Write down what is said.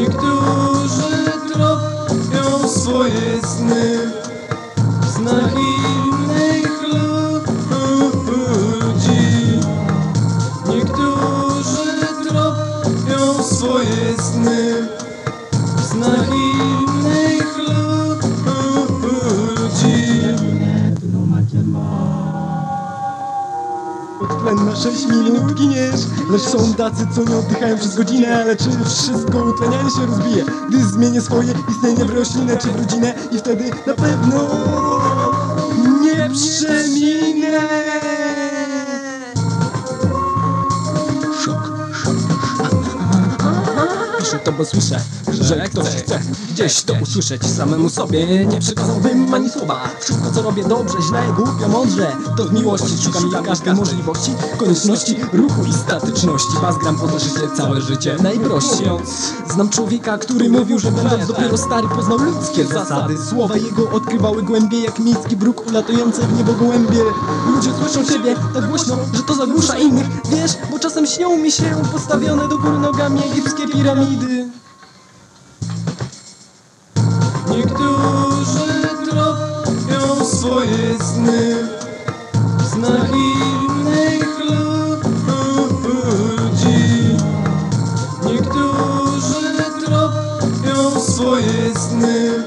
Niektórzy tropią swoje sny Tlen na 6 minut giniesz. Lecz są tacy, co nie oddychają przez godzinę. Ale czy wszystko utlenianie się rozbije Gdy zmienię swoje istnienie w roślinę czy w rodzinę? I wtedy na pewno to, bo słyszę, że ktoś chce gdzieś to usłyszeć Samemu sobie. Nie przekazałbym ani słowa. Wszystko co robię dobrze, źle, głupio, mądrze To w miłości szukam ja każdej możliwości Konieczności, ruchu i statyczności. Bazgram po życie, całe życie najprościej. Znam człowieka, który mówił, że będąc dopiero stary Poznał ludzkie zasady. Słowa jego odkrywały głębie jak miejski bruk Ulatujące w niebo gołębie. Ludzie słyszą siebie tak głośno, że to zagłusza innych. Wiesz, bo czasem śnią mi się postawione do góry nogami egipskie piramidy Niektórzy tropią swoje sny snach innych ludzi. Niektórzy tropią swoje sny